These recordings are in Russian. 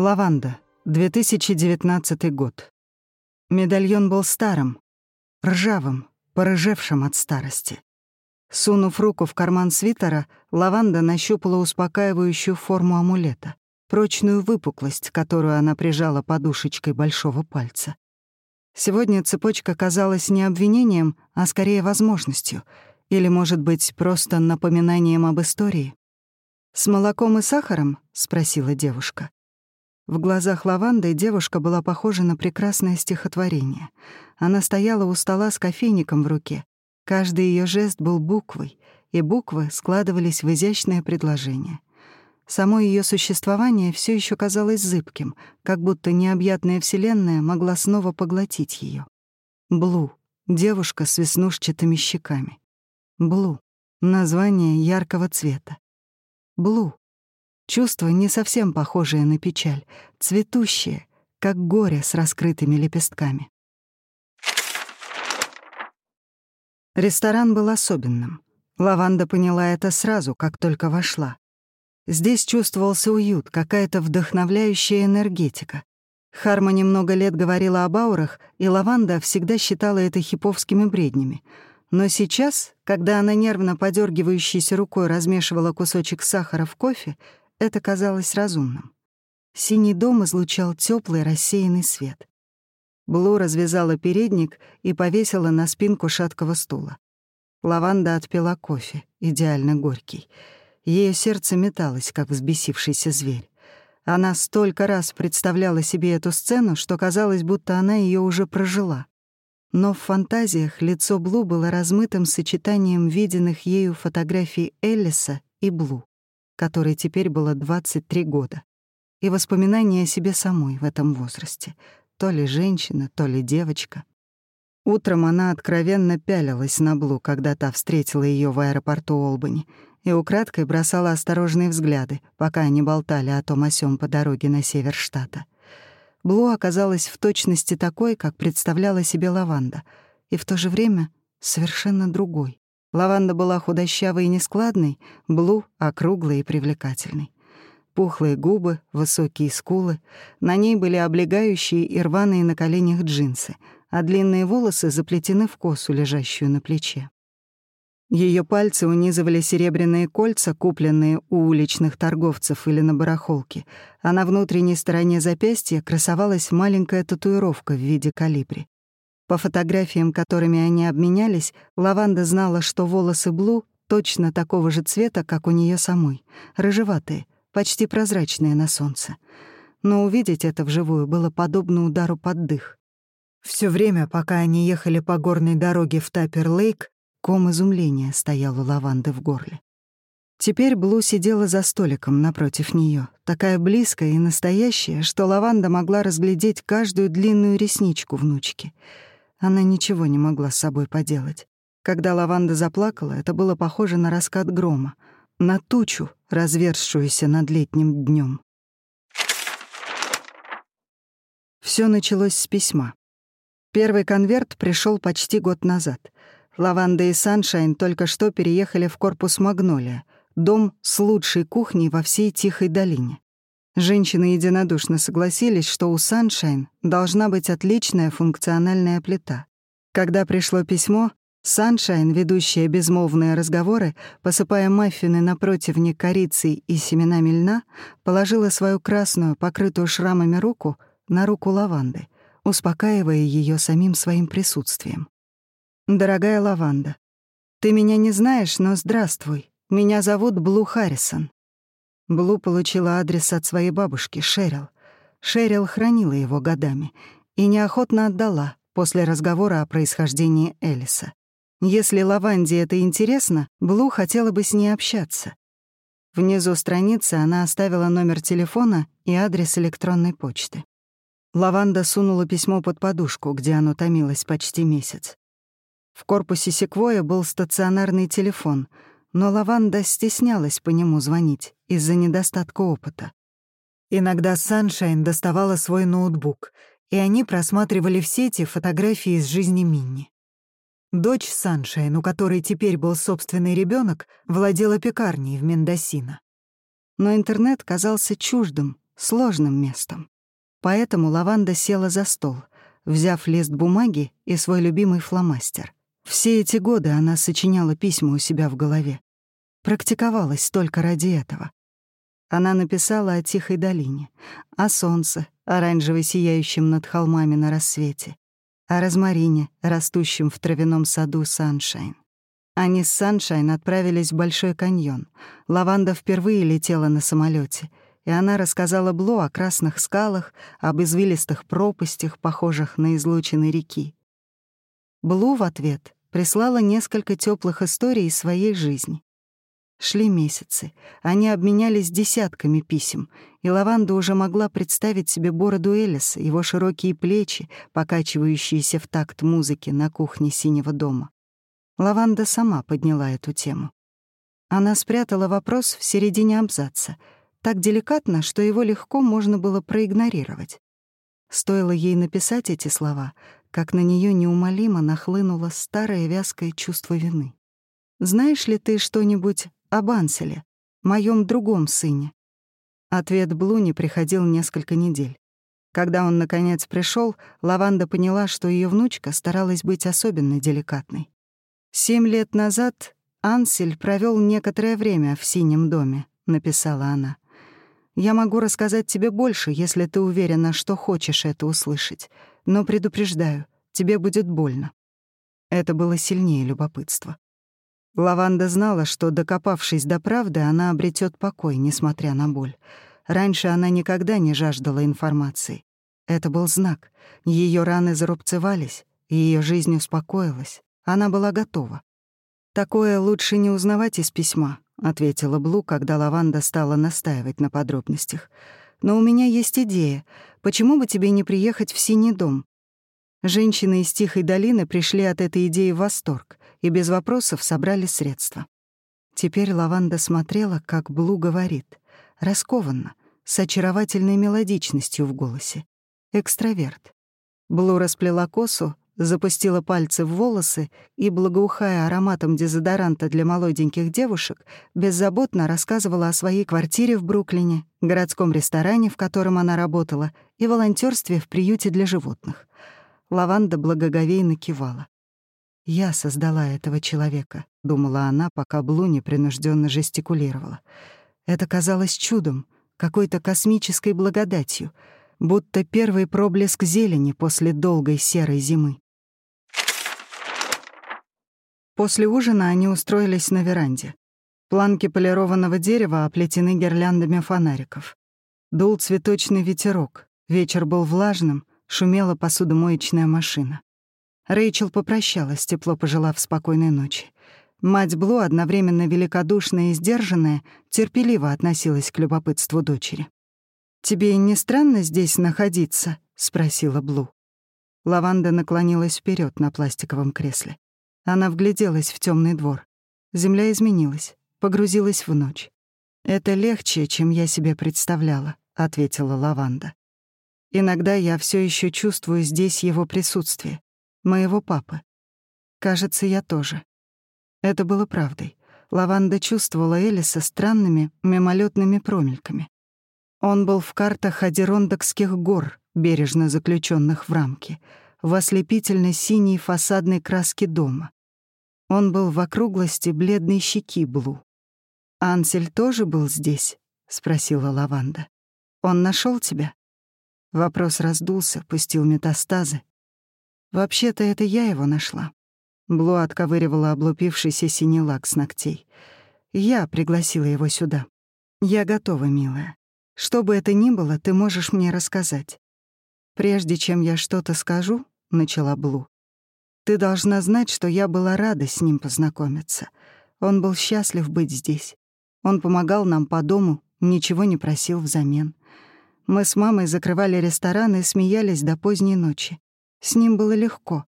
Лаванда, 2019 год. Медальон был старым, ржавым, порыжевшим от старости. Сунув руку в карман свитера, Лаванда нащупала успокаивающую форму амулета, прочную выпуклость, которую она прижала подушечкой большого пальца. Сегодня цепочка казалась не обвинением, а скорее возможностью, или, может быть, просто напоминанием об истории. «С молоком и сахаром?» — спросила девушка. В глазах Лаванды девушка была похожа на прекрасное стихотворение. Она стояла у стола с кофейником в руке. Каждый ее жест был буквой, и буквы складывались в изящное предложение. Само ее существование все еще казалось зыбким, как будто необъятная вселенная могла снова поглотить ее. Блу — девушка с веснушчатыми щеками. Блу — название яркого цвета. Блу Чувство, не совсем похожее на печаль, цветущее, как горе с раскрытыми лепестками. Ресторан был особенным. Лаванда поняла это сразу, как только вошла. Здесь чувствовался уют, какая-то вдохновляющая энергетика. Харма немного лет говорила об аурах, и Лаванда всегда считала это хиповскими бреднями. Но сейчас, когда она нервно подергивающейся рукой размешивала кусочек сахара в кофе, это казалось разумным. Синий дом излучал теплый рассеянный свет. Блу развязала передник и повесила на спинку шаткого стула. Лаванда отпила кофе, идеально горький. Ее сердце металось, как взбесившийся зверь. Она столько раз представляла себе эту сцену, что казалось, будто она ее уже прожила. Но в фантазиях лицо Блу было размытым сочетанием виденных ею фотографий Эллиса и Блу которой теперь было 23 года, и воспоминания о себе самой в этом возрасте, то ли женщина, то ли девочка. Утром она откровенно пялилась на Блу, когда та встретила ее в аэропорту Олбани, и украдкой бросала осторожные взгляды, пока они болтали о том о сём по дороге на север штата. Блу оказалась в точности такой, как представляла себе Лаванда, и в то же время совершенно другой. Лаванда была худощавой и нескладной, Блу — округлой и привлекательной. Пухлые губы, высокие скулы, на ней были облегающие и рваные на коленях джинсы, а длинные волосы заплетены в косу, лежащую на плече. Ее пальцы унизывали серебряные кольца, купленные у уличных торговцев или на барахолке, а на внутренней стороне запястья красовалась маленькая татуировка в виде калибри. По фотографиям, которыми они обменялись, Лаванда знала, что волосы Блу точно такого же цвета, как у нее самой, рыжеватые, почти прозрачные на солнце. Но увидеть это вживую было подобно удару под дых. Все время, пока они ехали по горной дороге в Таппер-Лейк, ком изумления стоял у Лаванды в горле. Теперь Блу сидела за столиком напротив нее, такая близкая и настоящая, что Лаванда могла разглядеть каждую длинную ресничку внучки — она ничего не могла с собой поделать. Когда лаванда заплакала, это было похоже на раскат грома, на тучу, разверзшуюся над летним днем. Все началось с письма. Первый конверт пришел почти год назад. Лаванда и Саншайн только что переехали в корпус Магнолия, дом с лучшей кухней во всей Тихой долине. Женщины единодушно согласились, что у Sunshine должна быть отличная функциональная плита. Когда пришло письмо, Sunshine, ведущая безмолвные разговоры, посыпая маффины на противне корицей и семенами льна, положила свою красную, покрытую шрамами руку на руку лаванды, успокаивая ее самим своим присутствием. «Дорогая лаванда, ты меня не знаешь, но здравствуй. Меня зовут Блу Харрисон. Блу получила адрес от своей бабушки, Шерил. Шерил хранила его годами и неохотно отдала после разговора о происхождении Элиса. Если Лаванде это интересно, Блу хотела бы с ней общаться. Внизу страницы она оставила номер телефона и адрес электронной почты. Лаванда сунула письмо под подушку, где оно томилось почти месяц. В корпусе секвоя был стационарный телефон — но Лаванда стеснялась по нему звонить из-за недостатка опыта. Иногда Саншайн доставала свой ноутбук, и они просматривали в сети фотографии из жизни Минни. Дочь Саншайн, у которой теперь был собственный ребенок, владела пекарней в Мендосино. Но интернет казался чуждым, сложным местом. Поэтому Лаванда села за стол, взяв лист бумаги и свой любимый фломастер. Все эти годы она сочиняла письма у себя в голове. Практиковалась только ради этого. Она написала о тихой долине, о солнце, оранжево сияющем над холмами на рассвете, о розмарине, растущем в травяном саду Саншайн. Они с Саншайн отправились в Большой каньон. Лаванда впервые летела на самолете, и она рассказала Бло о красных скалах, об извилистых пропастях, похожих на излучины реки. Блу в ответ прислала несколько теплых историй из своей жизни. Шли месяцы. Они обменялись десятками писем, и Лаванда уже могла представить себе бороду Элиса, его широкие плечи, покачивающиеся в такт музыки на кухне синего дома. Лаванда сама подняла эту тему. Она спрятала вопрос в середине абзаца, так деликатно, что его легко можно было проигнорировать. Стоило ей написать эти слова, как на нее неумолимо нахлынуло старое вязкое чувство вины. «Знаешь ли ты что-нибудь об Анселе, моем другом сыне. Ответ Блуни приходил несколько недель. Когда он, наконец, пришел, Лаванда поняла, что ее внучка старалась быть особенно деликатной. «Семь лет назад Ансель провел некоторое время в синем доме», — написала она. «Я могу рассказать тебе больше, если ты уверена, что хочешь это услышать, но предупреждаю, тебе будет больно». Это было сильнее любопытства. Лаванда знала, что, докопавшись до правды, она обретет покой, несмотря на боль. Раньше она никогда не жаждала информации. Это был знак. Ее раны зарубцевались, и ее жизнь успокоилась. Она была готова. «Такое лучше не узнавать из письма», — ответила Блу, когда Лаванда стала настаивать на подробностях. «Но у меня есть идея. Почему бы тебе не приехать в Синий дом?» Женщины из Тихой долины пришли от этой идеи в восторг и без вопросов собрали средства. Теперь Лаванда смотрела, как Блу говорит, раскованно, с очаровательной мелодичностью в голосе. Экстраверт. Блу расплела косу, запустила пальцы в волосы и, благоухая ароматом дезодоранта для молоденьких девушек, беззаботно рассказывала о своей квартире в Бруклине, городском ресторане, в котором она работала, и волонтерстве в приюте для животных. Лаванда благоговейно кивала. «Я создала этого человека», — думала она, пока Блу непринужденно жестикулировала. Это казалось чудом, какой-то космической благодатью, будто первый проблеск зелени после долгой серой зимы. После ужина они устроились на веранде. Планки полированного дерева оплетены гирляндами фонариков. Дул цветочный ветерок, вечер был влажным, шумела посудомоечная машина. Рэйчел попрощалась, тепло пожелав спокойной ночи. Мать Блу, одновременно великодушная и сдержанная, терпеливо относилась к любопытству дочери. «Тебе не странно здесь находиться?» — спросила Блу. Лаванда наклонилась вперед на пластиковом кресле. Она вгляделась в темный двор. Земля изменилась, погрузилась в ночь. «Это легче, чем я себе представляла», — ответила Лаванда. «Иногда я все еще чувствую здесь его присутствие моего папы. Кажется, я тоже. Это было правдой. Лаванда чувствовала Элиса странными, мимолетными промельками. Он был в картах Адерондокских гор, бережно заключенных в рамки, в ослепительно синей фасадной краске дома. Он был в округлости бледной щеки Блу. «Ансель тоже был здесь?» — спросила Лаванда. «Он нашел тебя?» Вопрос раздулся, пустил метастазы, Вообще-то это я его нашла. Блу отковыривала облупившийся синий лак с ногтей. Я пригласила его сюда. Я готова, милая. Что бы это ни было, ты можешь мне рассказать. Прежде чем я что-то скажу, — начала Блу, — ты должна знать, что я была рада с ним познакомиться. Он был счастлив быть здесь. Он помогал нам по дому, ничего не просил взамен. Мы с мамой закрывали ресторан и смеялись до поздней ночи. С ним было легко,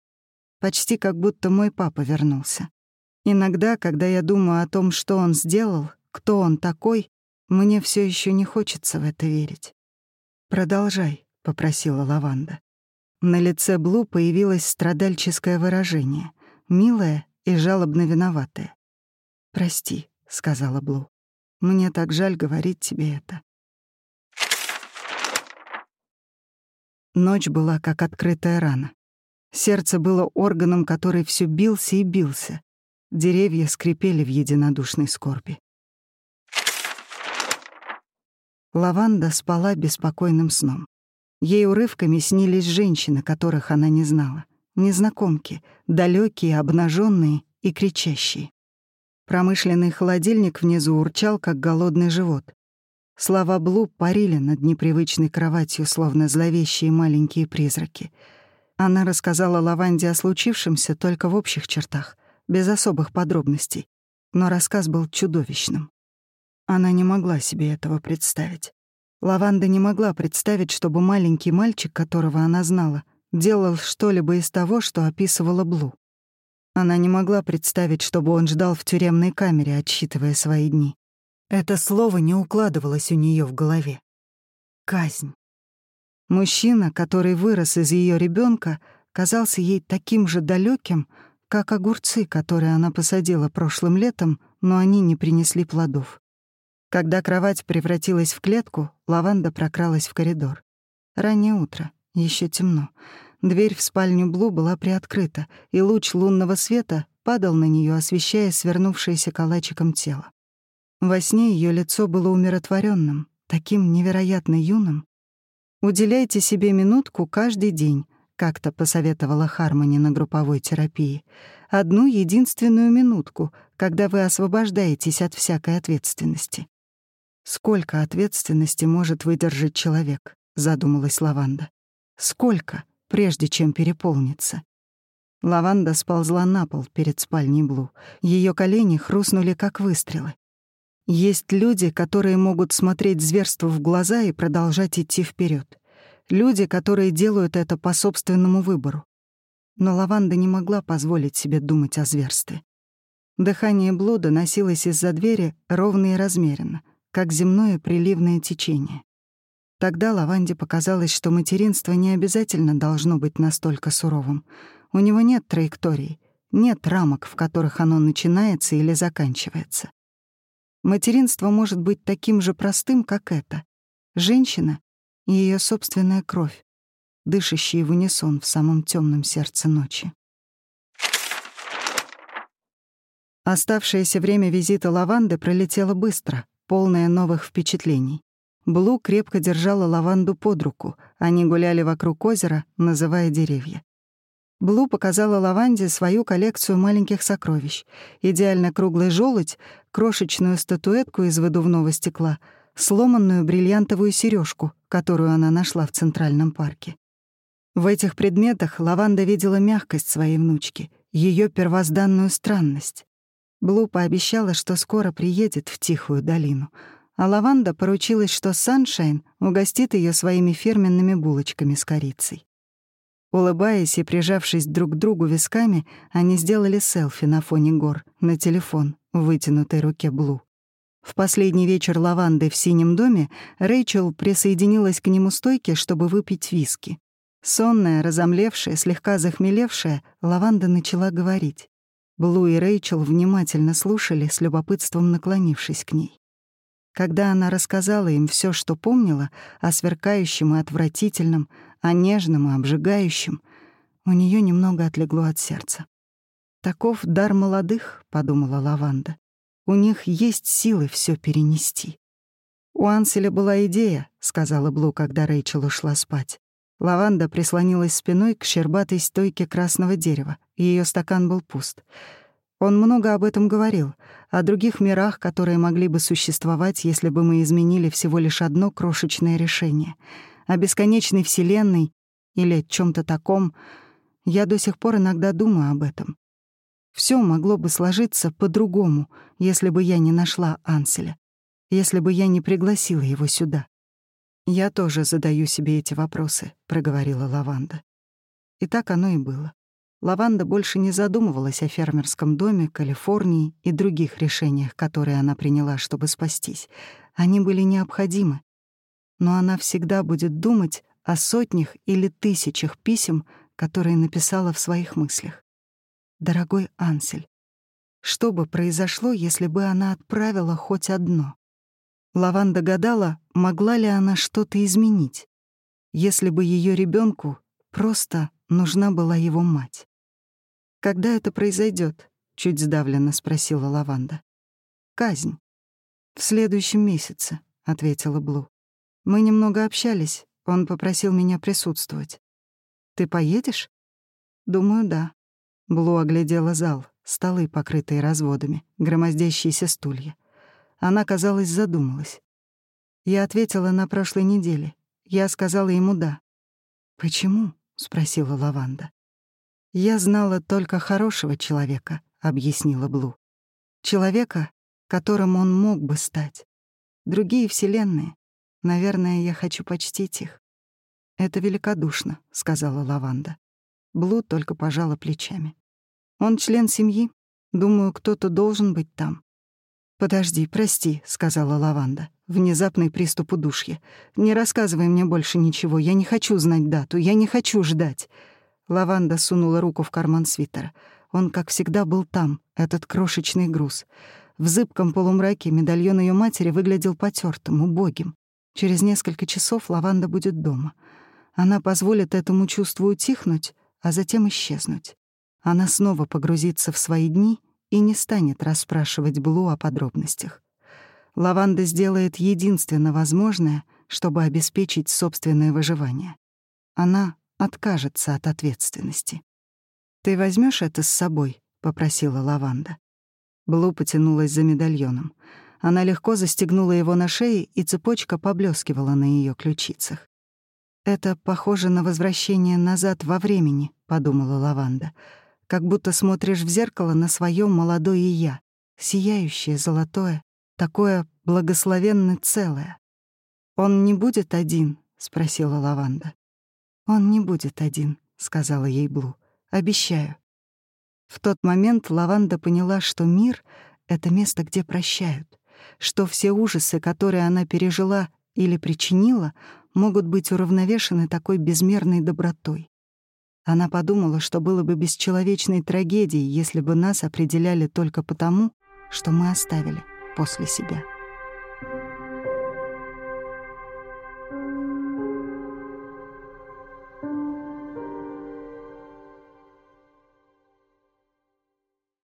почти как будто мой папа вернулся. Иногда, когда я думаю о том, что он сделал, кто он такой, мне все еще не хочется в это верить. «Продолжай», — попросила Лаванда. На лице Блу появилось страдальческое выражение, милое и жалобно виноватое. «Прости», — сказала Блу. «Мне так жаль говорить тебе это». Ночь была как открытая рана. Сердце было органом, который все бился и бился. Деревья скрипели в единодушной скорби. Лаванда спала беспокойным сном. Ей урывками снились женщины, которых она не знала. Незнакомки, далекие, обнаженные и кричащие. Промышленный холодильник внизу урчал, как голодный живот. Слова Блу парили над непривычной кроватью, словно зловещие маленькие призраки. Она рассказала Лаванде о случившемся только в общих чертах, без особых подробностей. Но рассказ был чудовищным. Она не могла себе этого представить. Лаванда не могла представить, чтобы маленький мальчик, которого она знала, делал что-либо из того, что описывала Блу. Она не могла представить, чтобы он ждал в тюремной камере, отсчитывая свои дни. Это слово не укладывалось у нее в голове. Казнь. Мужчина, который вырос из ее ребенка, казался ей таким же далеким, как огурцы, которые она посадила прошлым летом, но они не принесли плодов. Когда кровать превратилась в клетку, лаванда прокралась в коридор. Раннее утро, еще темно. Дверь в спальню Блу была приоткрыта, и луч лунного света падал на нее, освещая свернувшееся калачиком тело. Во сне ее лицо было умиротворенным, таким невероятно юным. «Уделяйте себе минутку каждый день», — как-то посоветовала Хармони на групповой терапии. «Одну единственную минутку, когда вы освобождаетесь от всякой ответственности». «Сколько ответственности может выдержать человек?» — задумалась Лаванда. «Сколько, прежде чем переполнится?» Лаванда сползла на пол перед спальней Блу. Ее колени хрустнули, как выстрелы. Есть люди, которые могут смотреть зверству в глаза и продолжать идти вперед. Люди, которые делают это по собственному выбору. Но Лаванда не могла позволить себе думать о зверстве. Дыхание блуда носилось из-за двери ровно и размеренно, как земное приливное течение. Тогда Лаванде показалось, что материнство не обязательно должно быть настолько суровым. У него нет траекторий, нет рамок, в которых оно начинается или заканчивается. Материнство может быть таким же простым, как это. Женщина и ее собственная кровь, дышащие в унисон в самом темном сердце ночи. Оставшееся время визита Лаванды пролетело быстро, полное новых впечатлений. Блу крепко держала Лаванду под руку, они гуляли вокруг озера, называя деревья. Блу показала Лаванде свою коллекцию маленьких сокровищ. Идеально круглый желудь, крошечную статуэтку из выдувного стекла, сломанную бриллиантовую сережку, которую она нашла в Центральном парке. В этих предметах Лаванда видела мягкость своей внучки, ее первозданную странность. Блу пообещала, что скоро приедет в Тихую долину, а Лаванда поручилась, что Саншайн угостит ее своими фирменными булочками с корицей. Улыбаясь и прижавшись друг к другу висками, они сделали селфи на фоне гор, на телефон, в вытянутой руке Блу. В последний вечер лаванды в синем доме Рэйчел присоединилась к нему стойке, чтобы выпить виски. Сонная, разомлевшая, слегка захмелевшая, лаванда начала говорить. Блу и Рэйчел внимательно слушали, с любопытством наклонившись к ней. Когда она рассказала им все, что помнила, о сверкающем и отвратительном, о нежном и обжигающем, у нее немного отлегло от сердца. «Таков дар молодых», — подумала Лаванда. «У них есть силы все перенести». «У Анселя была идея», — сказала Блу, когда Рэйчел ушла спать. Лаванда прислонилась спиной к щербатой стойке красного дерева, ее стакан был пуст. Он много об этом говорил, о других мирах, которые могли бы существовать, если бы мы изменили всего лишь одно крошечное решение — о бесконечной вселенной или чем то таком, я до сих пор иногда думаю об этом. Все могло бы сложиться по-другому, если бы я не нашла Анселя, если бы я не пригласила его сюда. «Я тоже задаю себе эти вопросы», — проговорила Лаванда. И так оно и было. Лаванда больше не задумывалась о фермерском доме, Калифорнии и других решениях, которые она приняла, чтобы спастись. Они были необходимы но она всегда будет думать о сотнях или тысячах писем, которые написала в своих мыслях. «Дорогой Ансель, что бы произошло, если бы она отправила хоть одно?» Лаванда гадала, могла ли она что-то изменить. если бы ее ребенку просто нужна была его мать. «Когда это произойдет? чуть сдавленно спросила Лаванда. «Казнь». «В следующем месяце», — ответила Блу. «Мы немного общались, он попросил меня присутствовать». «Ты поедешь?» «Думаю, да». Блу оглядела зал, столы, покрытые разводами, громоздящиеся стулья. Она, казалось, задумалась. Я ответила на прошлой неделе. Я сказала ему «да». «Почему?» — спросила Лаванда. «Я знала только хорошего человека», — объяснила Блу. «Человека, которым он мог бы стать. Другие вселенные. Наверное, я хочу почтить их». «Это великодушно», — сказала Лаванда. Блу только пожала плечами. «Он член семьи. Думаю, кто-то должен быть там». «Подожди, прости», — сказала Лаванда. Внезапный приступ удушья. «Не рассказывай мне больше ничего. Я не хочу знать дату. Я не хочу ждать». Лаванда сунула руку в карман свитера. Он, как всегда, был там, этот крошечный груз. В зыбком полумраке медальон ее матери выглядел потертым, убогим. Через несколько часов Лаванда будет дома. Она позволит этому чувству утихнуть, а затем исчезнуть. Она снова погрузится в свои дни и не станет расспрашивать Блу о подробностях. Лаванда сделает единственно возможное, чтобы обеспечить собственное выживание. Она откажется от ответственности. «Ты возьмешь это с собой?» — попросила Лаванда. Блу потянулась за медальоном. Она легко застегнула его на шее, и цепочка поблескивала на ее ключицах. «Это похоже на возвращение назад во времени», — подумала Лаванда. «Как будто смотришь в зеркало на свое молодое «я», сияющее, золотое, такое благословенно целое. «Он не будет один?» — спросила Лаванда. «Он не будет один», — сказала ей Блу. «Обещаю». В тот момент Лаванда поняла, что мир — это место, где прощают, что все ужасы, которые она пережила или причинила, могут быть уравновешены такой безмерной добротой. Она подумала, что было бы бесчеловечной трагедией, если бы нас определяли только потому, что мы оставили после себя.